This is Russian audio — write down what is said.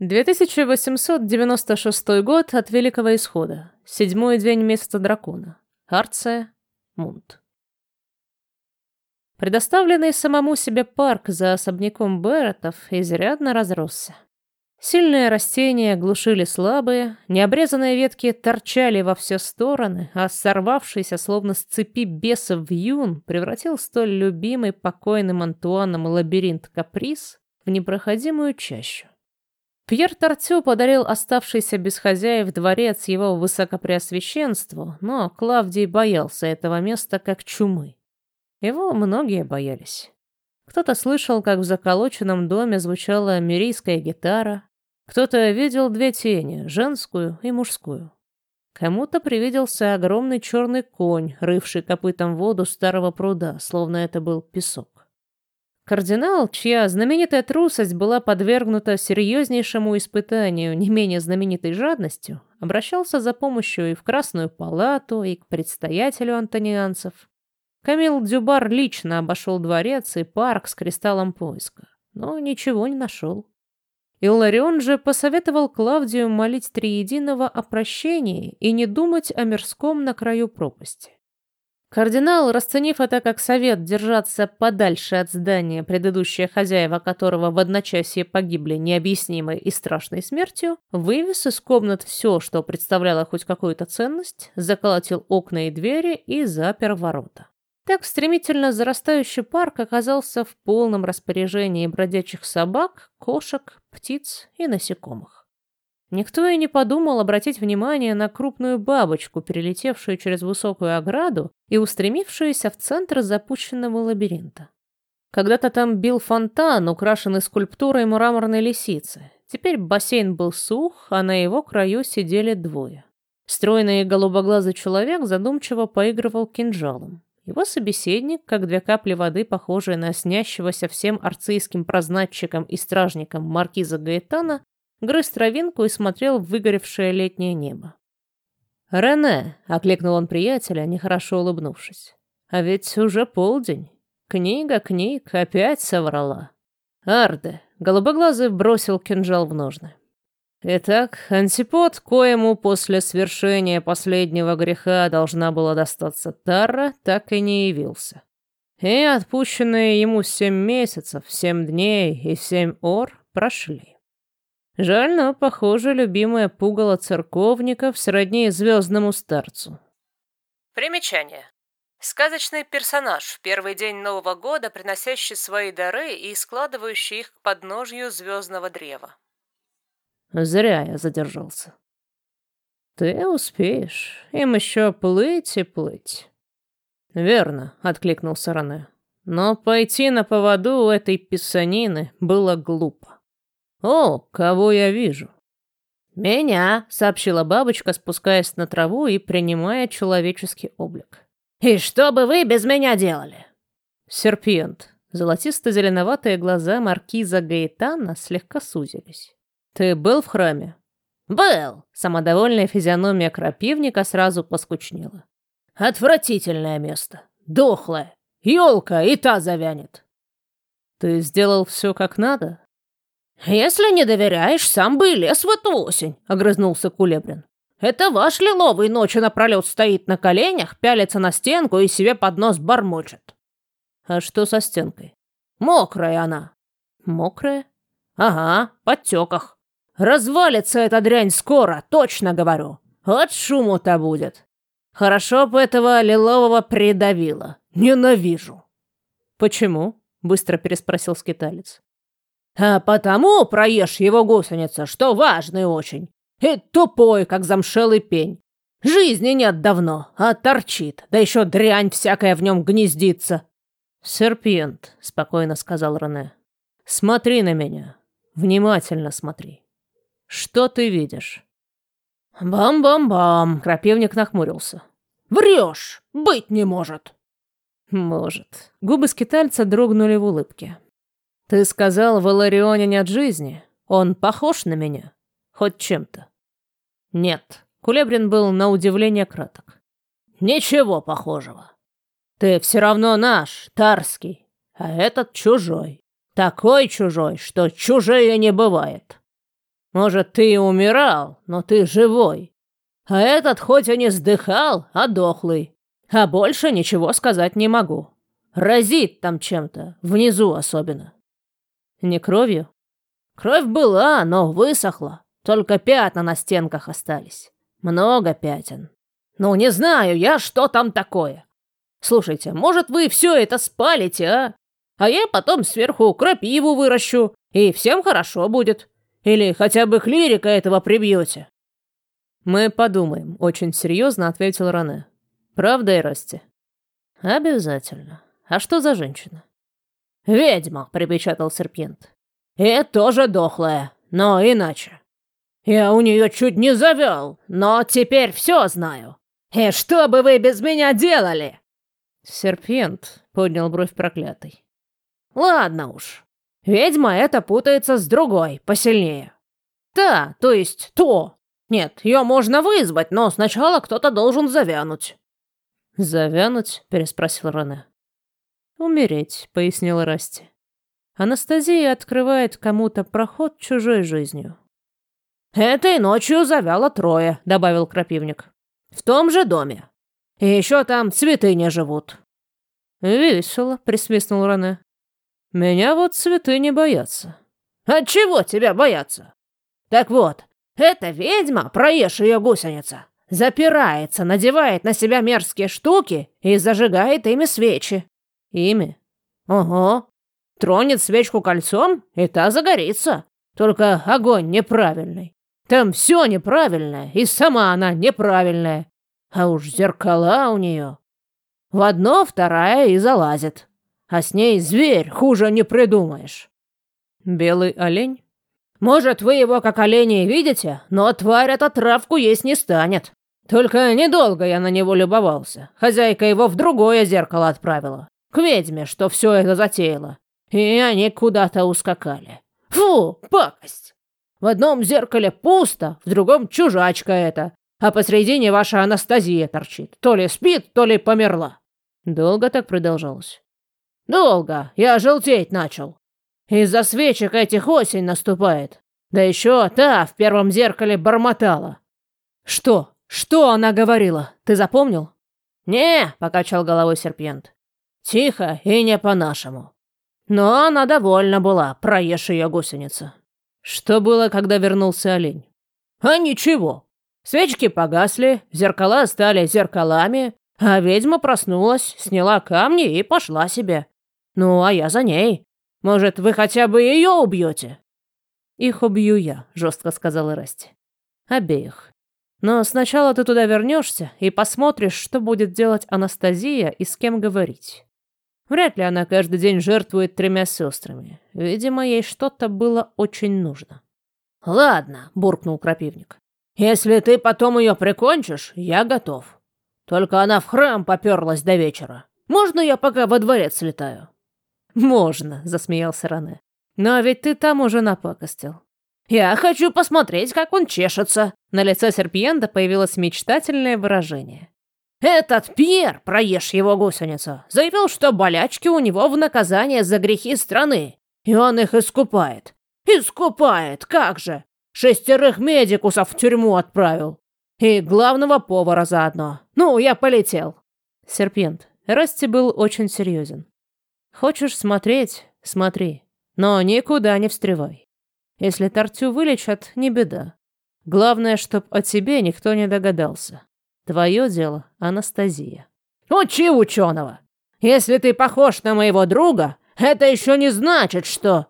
2896 год от Великого Исхода. Седьмой день месяца дракона. Арция, Мунт. Предоставленный самому себе парк за особняком Берретов изрядно разросся. Сильные растения глушили слабые, необрезанные ветки торчали во все стороны, а сорвавшийся словно с цепи бесов вьюн превратил столь любимый покойным Антуаном лабиринт Каприз в непроходимую чащу. Пьер Тортю подарил оставшийся без хозяев дворец его высокопреосвященству, но Клавдий боялся этого места как чумы. Его многие боялись. Кто-то слышал, как в заколоченном доме звучала мирийская гитара, кто-то видел две тени, женскую и мужскую. Кому-то привиделся огромный черный конь, рывший копытом воду старого пруда, словно это был песок. Кардинал, чья знаменитая трусость была подвергнута серьезнейшему испытанию не менее знаменитой жадностью, обращался за помощью и в Красную палату, и к предстоятелю антонианцев. Камил Дюбар лично обошел дворец и парк с кристаллом поиска, но ничего не нашел. Илларион же посоветовал Клавдию молить Триединого о прощении и не думать о мирском на краю пропасти. Кардинал, расценив это как совет держаться подальше от здания, предыдущие хозяева которого в одночасье погибли необъяснимой и страшной смертью, вывез из комнат все, что представляло хоть какую-то ценность, заколотил окна и двери и запер ворота. Так стремительно зарастающий парк оказался в полном распоряжении бродячих собак, кошек, птиц и насекомых. Никто и не подумал обратить внимание на крупную бабочку, перелетевшую через высокую ограду и устремившуюся в центр запущенного лабиринта. Когда-то там бил фонтан, украшенный скульптурой мраморной лисицы. Теперь бассейн был сух, а на его краю сидели двое. Стройный голубоглазый человек задумчиво поигрывал кинжалом. Его собеседник, как две капли воды, похожие на снящегося всем арцийским прознатчиком и стражником маркиза Гаэтана, грыз травинку и смотрел в выгоревшее летнее небо. «Рене!» — окликнул он приятеля, нехорошо улыбнувшись. «А ведь уже полдень. Книга книг опять соврала». «Арде!» — голубоглазый бросил кинжал в ножны. Итак, антипод, коему после свершения последнего греха должна была достаться Тара, так и не явился. И отпущенные ему семь месяцев, семь дней и семь ор прошли. Жаль, но, похоже, любимая пугало церковников сродни звездному старцу. Примечание. Сказочный персонаж в первый день Нового года, приносящий свои дары и складывающий их к подножью звездного древа. Зря я задержался. Ты успеешь. Им еще плыть и плыть. Верно, откликнулся Ране. Но пойти на поводу у этой писанины было глупо. «О, кого я вижу?» «Меня», — сообщила бабочка, спускаясь на траву и принимая человеческий облик. «И что бы вы без меня делали?» Серпент. Золотисто-зеленоватые глаза маркиза Гаэтана слегка сузились. «Ты был в храме?» «Был!» Самодовольная физиономия крапивника сразу поскучнела. «Отвратительное место. Дохлое. Елка и та завянет». «Ты сделал все как надо?» «Если не доверяешь, сам бы и лез в эту осень», — огрызнулся Кулебрин. «Это ваш лиловый ночью напролет стоит на коленях, пялится на стенку и себе под нос бормочет». «А что со стенкой?» «Мокрая она». «Мокрая?» «Ага, подтеках. Развалится эта дрянь скоро, точно говорю. От шуму-то будет. Хорошо бы этого лилового придавило. Ненавижу». «Почему?» — быстро переспросил скиталец. А потому проешь его гусеница, что важный очень. И тупой, как замшелый пень. Жизни нет давно, а торчит, да еще дрянь всякая в нем гнездится. «Серпент», — спокойно сказал Рене, — «смотри на меня. Внимательно смотри. Что ты видишь?» «Бам-бам-бам», — крапивник нахмурился. «Врешь! Быть не может!» «Может». Губы скитальца дрогнули в улыбке. Ты сказал, Валарионе нет жизни. Он похож на меня? Хоть чем-то? Нет. Кулебрин был на удивление краток. Ничего похожего. Ты все равно наш, Тарский, а этот чужой. Такой чужой, что чужие не бывает. Может, ты и умирал, но ты живой. А этот хоть и не сдыхал, а дохлый. А больше ничего сказать не могу. Разит там чем-то, внизу особенно. Не кровью? Кровь была, но высохла. Только пятна на стенках остались. Много пятен. Ну, не знаю я, что там такое. Слушайте, может, вы все это спалите, а? А я потом сверху крапиву выращу, и всем хорошо будет. Или хотя бы клирика этого прибьете. Мы подумаем, очень серьезно ответил Ране. Правда, Ирасти? Обязательно. А что за женщина? Ведьма, припечатал серпент. И тоже дохлая, но иначе. Я у нее чуть не завел, но теперь все знаю. И что бы вы без меня делали? Серпент поднял бровь проклятый. Ладно уж. Ведьма это путается с другой, посильнее. Та, то есть то. Нет, ее можно вызвать, но сначала кто-то должен завянуть. «Завянуть?» — переспросил Рене. «Умереть», — пояснила Расти. Анастасия открывает кому-то проход чужой жизнью. «Этой ночью завяло трое», — добавил крапивник. «В том же доме. И еще там цветы не живут». «Весело», — присвистнул Рене. «Меня вот цветы не боятся». «От чего тебя бояться?» «Так вот, эта ведьма, проешь ее гусеница, запирается, надевает на себя мерзкие штуки и зажигает ими свечи». «Ими?» «Ого. Тронет свечку кольцом, и та загорится. Только огонь неправильный. Там все неправильное, и сама она неправильная. А уж зеркала у нее. В одно вторая и залазит. А с ней зверь, хуже не придумаешь. Белый олень? Может, вы его как оленей видите, но тварь эта травку есть не станет. Только недолго я на него любовался. Хозяйка его в другое зеркало отправила. К ведьме, что все это затеяла. И они куда-то ускакали. Фу, пакость! В одном зеркале пусто, в другом чужачка эта, а посредине ваша Анастасия торчит. То ли спит, то ли померла. Долго так продолжалось? Долго. Я желтеть начал. Из-за свечек этих осень наступает. Да еще та в первом зеркале бормотала. Что? Что она говорила? Ты запомнил? Не, покачал головой серпент. Тихо и не по-нашему. Но она довольна была, проешь ее гусеница. Что было, когда вернулся олень? А ничего. Свечки погасли, зеркала стали зеркалами, а ведьма проснулась, сняла камни и пошла себе. Ну, а я за ней. Может, вы хотя бы ее убьете? Их убью я, жестко сказала Расти. Обеих. Но сначала ты туда вернешься и посмотришь, что будет делать Анастасия и с кем говорить. Вряд ли она каждый день жертвует тремя сестрами. Видимо, ей что-то было очень нужно. «Ладно», — буркнул крапивник. «Если ты потом ее прикончишь, я готов. Только она в храм поперлась до вечера. Можно я пока во дворец слетаю?» «Можно», — засмеялся Ране. «Но ведь ты там уже напакостил». «Я хочу посмотреть, как он чешется». На лице серпиента появилось мечтательное выражение. Этот Пьер, проешь его гусеницу, заявил, что болячки у него в наказание за грехи страны, и он их искупает. Искупает, как же! Шестерых медикусов в тюрьму отправил. И главного повара заодно. Ну, я полетел. Серпент, Расти был очень серьезен. Хочешь смотреть? Смотри. Но никуда не встревай. Если Тартю вылечат, не беда. Главное, чтоб о тебе никто не догадался. Твое дело, Анастасия. Учи ученого. Если ты похож на моего друга, это еще не значит, что...